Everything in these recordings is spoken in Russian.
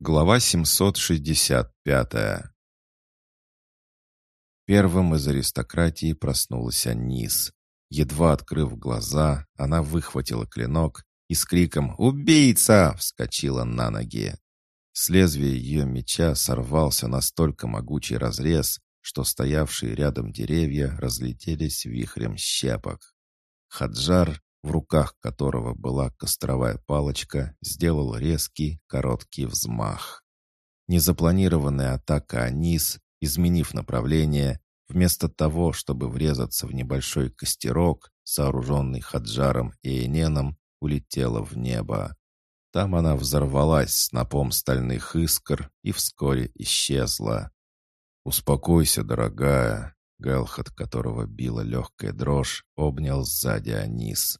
Глава 765 Первым из аристократии проснулась Анис. Едва открыв глаза, она выхватила клинок и с криком «Убийца!» вскочила на ноги. С лезвия ее меча сорвался настолько могучий разрез, что стоявшие рядом деревья разлетелись вихрем щепок. Хаджар, в руках которого была костровая палочка, сделал резкий, короткий взмах. Незапланированная атака Анис, изменив направление, вместо того, чтобы врезаться в небольшой костерок, сооруженный Хаджаром и Эненом, улетела в небо. Там она взорвалась снопом стальных искр и вскоре исчезла. «Успокойся, дорогая», Гэлхот, которого била легкая дрожь, обнял сзади Анис.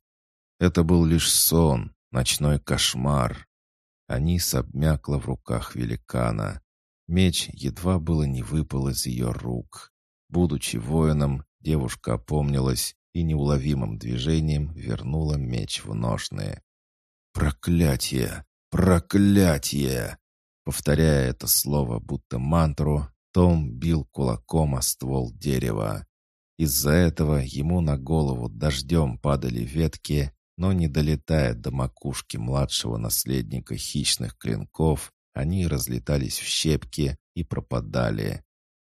Это был лишь сон, ночной кошмар. Анис обмякла в руках великана. Меч едва было не выпал из ее рук. Будучи воином, девушка опомнилась и неуловимым движением вернула меч в ножные. «Проклятие! Проклятие!» Повторяя это слово будто мантру, том бил кулаком о ствол дерева. Из-за этого ему на голову дождем падали ветки, но не долетая до макушки младшего наследника хищных клинков, они разлетались в щепки и пропадали.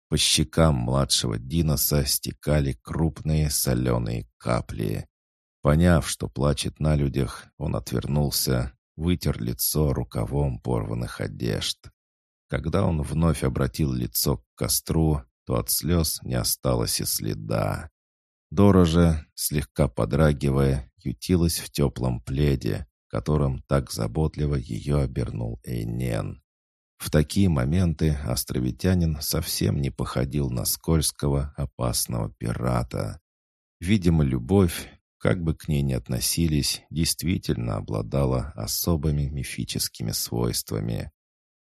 По щекам младшего Диноса стекали крупные соленые капли. Поняв, что плачет на людях, он отвернулся, вытер лицо рукавом порванных одежд. Когда он вновь обратил лицо к костру, то от слез не осталось и следа. Дора же, слегка подрагивая, ютилась в теплом пледе, которым так заботливо ее обернул Эйнен. В такие моменты островитянин совсем не походил на скользкого, опасного пирата. Видимо, любовь, как бы к ней ни относились, действительно обладала особыми мифическими свойствами.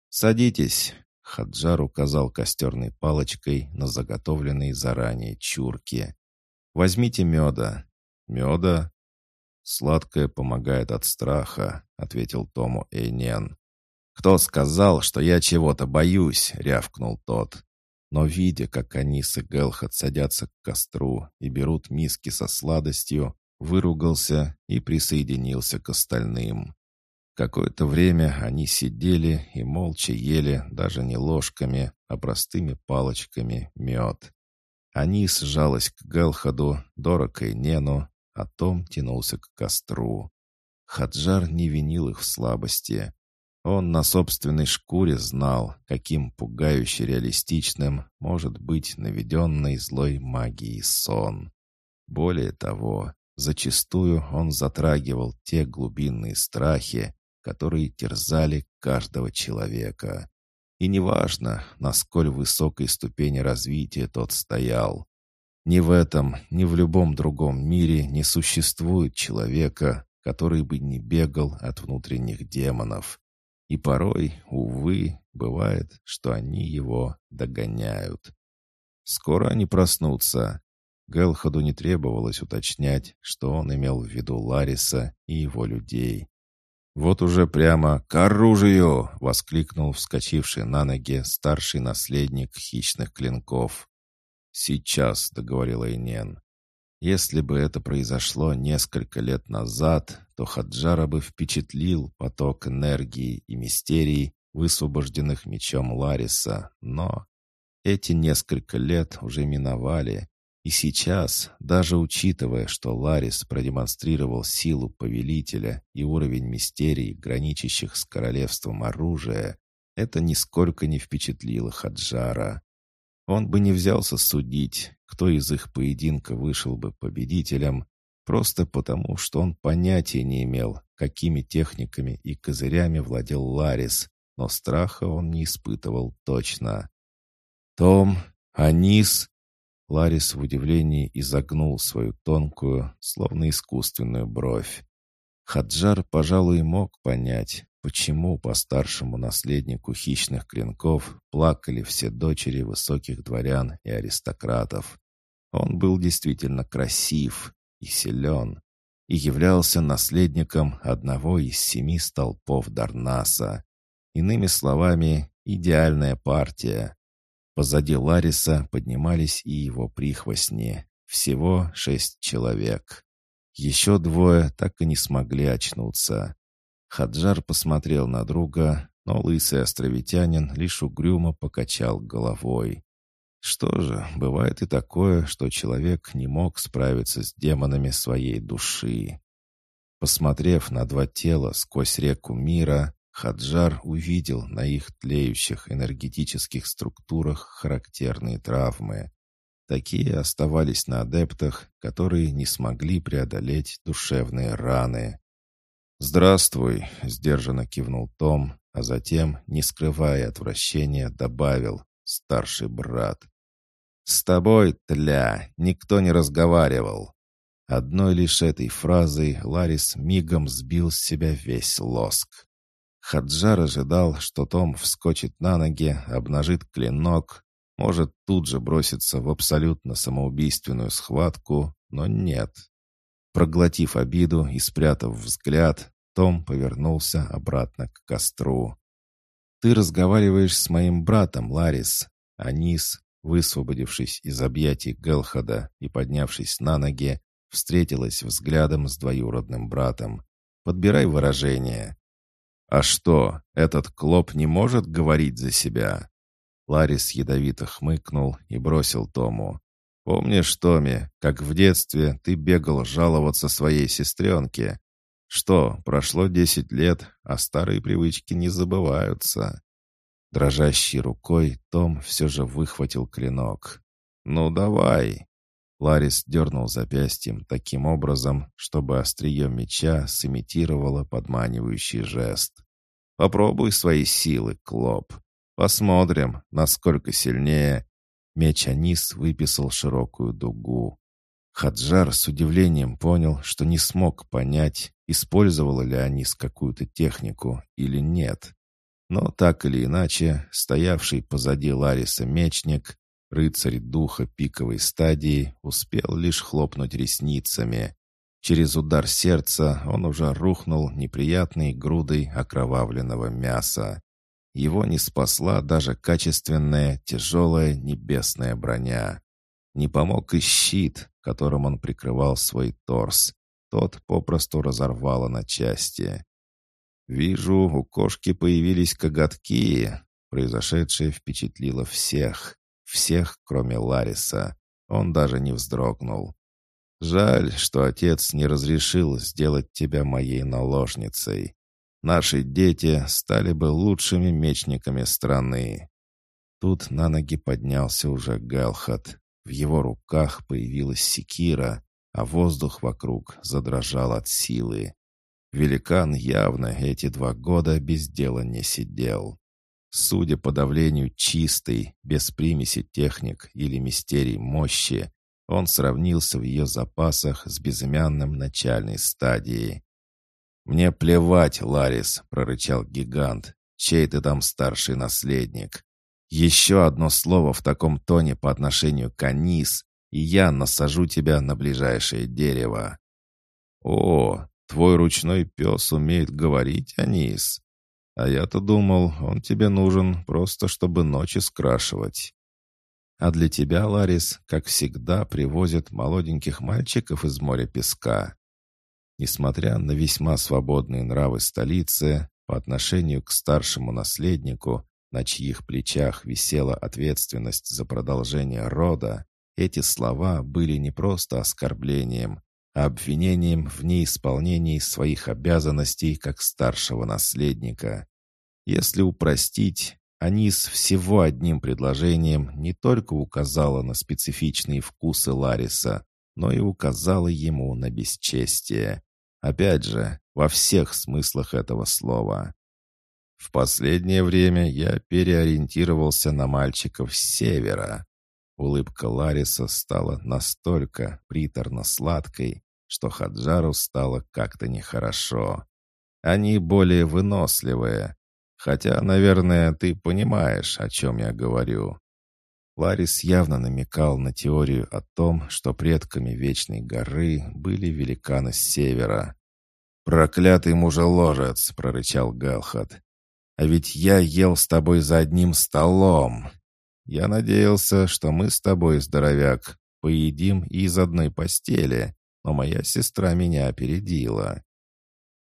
«Садитесь!» — Хаджар указал костерной палочкой на заготовленные заранее чурки. «Возьмите меда». «Меда?» «Сладкое помогает от страха», — ответил Тому Эйнен. «Кто сказал, что я чего-то боюсь?» — рявкнул тот. Но видя, как Анис и Гелхат садятся к костру и берут миски со сладостью, выругался и присоединился к остальным. Какое-то время они сидели и молча ели даже не ложками, а простыми палочками мед. Анис сжалась к Гелхаду, Дорок и Нену, а Том тянулся к костру. Хаджар не винил их в слабости. Он на собственной шкуре знал, каким пугающе реалистичным может быть наведенный злой магией сон. Более того, зачастую он затрагивал те глубинные страхи, которые терзали каждого человека. И неважно, на сколь высокой ступени развития тот стоял. Ни в этом, ни в любом другом мире не существует человека, который бы не бегал от внутренних демонов. И порой, увы, бывает, что они его догоняют. Скоро они проснутся. Гелходу не требовалось уточнять, что он имел в виду Лариса и его людей. «Вот уже прямо к оружию!» — воскликнул вскочивший на ноги старший наследник хищных клинков. «Сейчас», — договорил Эйнен. Если бы это произошло несколько лет назад, то Хаджара бы впечатлил поток энергии и мистерий, высвобожденных мечом Лариса, но эти несколько лет уже миновали, и сейчас, даже учитывая, что Ларис продемонстрировал силу повелителя и уровень мистерий, граничащих с королевством оружия, это нисколько не впечатлило Хаджара. Он бы не взялся судить, кто из их поединка вышел бы победителем, просто потому, что он понятия не имел, какими техниками и козырями владел Ларис, но страха он не испытывал точно. «Том, Анис, Ларис в удивлении изогнул свою тонкую, словно искусственную бровь. Хаджар, пожалуй, мог понять, почему по старшему наследнику хищных клинков плакали все дочери высоких дворян и аристократов. Он был действительно красив и силен, и являлся наследником одного из семи столпов Дарнаса. Иными словами, идеальная партия. Позади Лариса поднимались и его прихвостни. Всего шесть человек. Еще двое так и не смогли очнуться. Хаджар посмотрел на друга, но лысый островитянин лишь угрюмо покачал головой. Что же, бывает и такое, что человек не мог справиться с демонами своей души. Посмотрев на два тела сквозь реку мира, Хаджар увидел на их тлеющих энергетических структурах характерные травмы. Такие оставались на адептах, которые не смогли преодолеть душевные раны. «Здравствуй», — сдержанно кивнул Том, а затем, не скрывая отвращения, добавил «старший брат». «С тобой, тля, никто не разговаривал». Одной лишь этой фразой Ларис мигом сбил с себя весь лоск. Хаджар ожидал, что Том вскочит на ноги, обнажит клинок, может тут же броситься в абсолютно самоубийственную схватку, но нет. Проглотив обиду и спрятав взгляд, Том повернулся обратно к костру. «Ты разговариваешь с моим братом, Ларис». Анис, высвободившись из объятий Гелхада и поднявшись на ноги, встретилась взглядом с двоюродным братом. «Подбирай выражение». «А что, этот клоп не может говорить за себя?» Ларис ядовито хмыкнул и бросил Тому. «Помнишь, Томи, как в детстве ты бегал жаловаться своей сестренке? Что, прошло десять лет, а старые привычки не забываются?» Дрожащей рукой Том все же выхватил клинок. «Ну, давай!» Ларис дернул запястьем таким образом, чтобы острие меча сымитировало подманивающий жест. «Попробуй свои силы, Клоп. Посмотрим, насколько сильнее. Меч Анис выписал широкую дугу. Хаджар с удивлением понял, что не смог понять, использовала ли Анис какую-то технику или нет. Но так или иначе, стоявший позади Лариса мечник, рыцарь духа пиковой стадии, успел лишь хлопнуть ресницами. Через удар сердца он уже рухнул неприятной грудой окровавленного мяса. Его не спасла даже качественная, тяжелая небесная броня. Не помог и щит, которым он прикрывал свой торс. Тот попросту разорвало на части. «Вижу, у кошки появились коготки». Произошедшее впечатлило всех. Всех, кроме Лариса. Он даже не вздрогнул. «Жаль, что отец не разрешил сделать тебя моей наложницей наши дети стали бы лучшими мечниками страны. Тут на ноги поднялся уже Галхат. В его руках появилась секира, а воздух вокруг задрожал от силы. Великан явно эти два года без дела не сидел. Судя по давлению чистой, без примеси техник или мистерий мощи, он сравнился в ее запасах с безымянным начальной стадией. «Мне плевать, Ларис», — прорычал гигант. «Чей ты там старший наследник? Еще одно слово в таком тоне по отношению к Анис, и я насажу тебя на ближайшее дерево». «О, твой ручной пес умеет говорить, Анис. А я-то думал, он тебе нужен просто, чтобы ночи скрашивать». «А для тебя, Ларис, как всегда, привозят молоденьких мальчиков из моря песка. Несмотря на весьма свободные нравы столицы, по отношению к старшему наследнику, на чьих плечах висела ответственность за продолжение рода, эти слова были не просто оскорблением, обвинением в неисполнении своих обязанностей как старшего наследника. Если упростить, Анис всего одним предложением не только указала на специфичные вкусы Лариса, но и указала ему на бесчестие. Опять же, во всех смыслах этого слова. В последнее время я переориентировался на мальчиков с севера. Улыбка Лариса стала настолько приторно-сладкой, что Хаджару стало как-то нехорошо. Они более выносливые. Хотя, наверное, ты понимаешь, о чем я говорю. Ларис явно намекал на теорию о том, что предками Вечной горы были великаны с севера. «Проклятый мужеложец!» — прорычал Галхат. А ведь я ел с тобой за одним столом. Я надеялся, что мы с тобой, здоровяк, поедим из одной постели, но моя сестра меня опередила.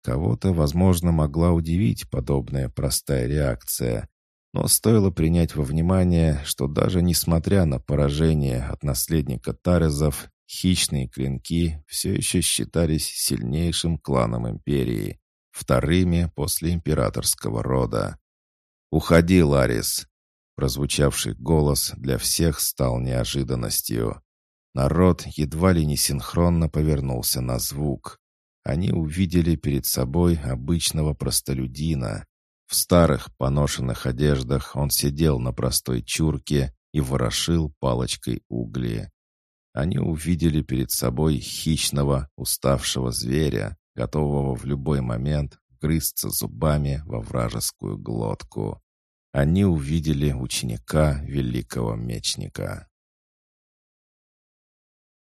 Кого-то, возможно, могла удивить подобная простая реакция, но стоило принять во внимание, что даже несмотря на поражение от наследника Тарезов, хищные клинки все еще считались сильнейшим кланом империи, вторыми после императорского рода. «Уходи, Ларис!» Прозвучавший голос для всех стал неожиданностью. Народ едва ли не синхронно повернулся на звук. Они увидели перед собой обычного простолюдина, в старых поношенных одеждах он сидел на простой чурке и ворошил палочкой угли. Они увидели перед собой хищного, уставшего зверя, готового в любой момент грызться зубами во вражескую глотку. Они увидели ученика великого мечника.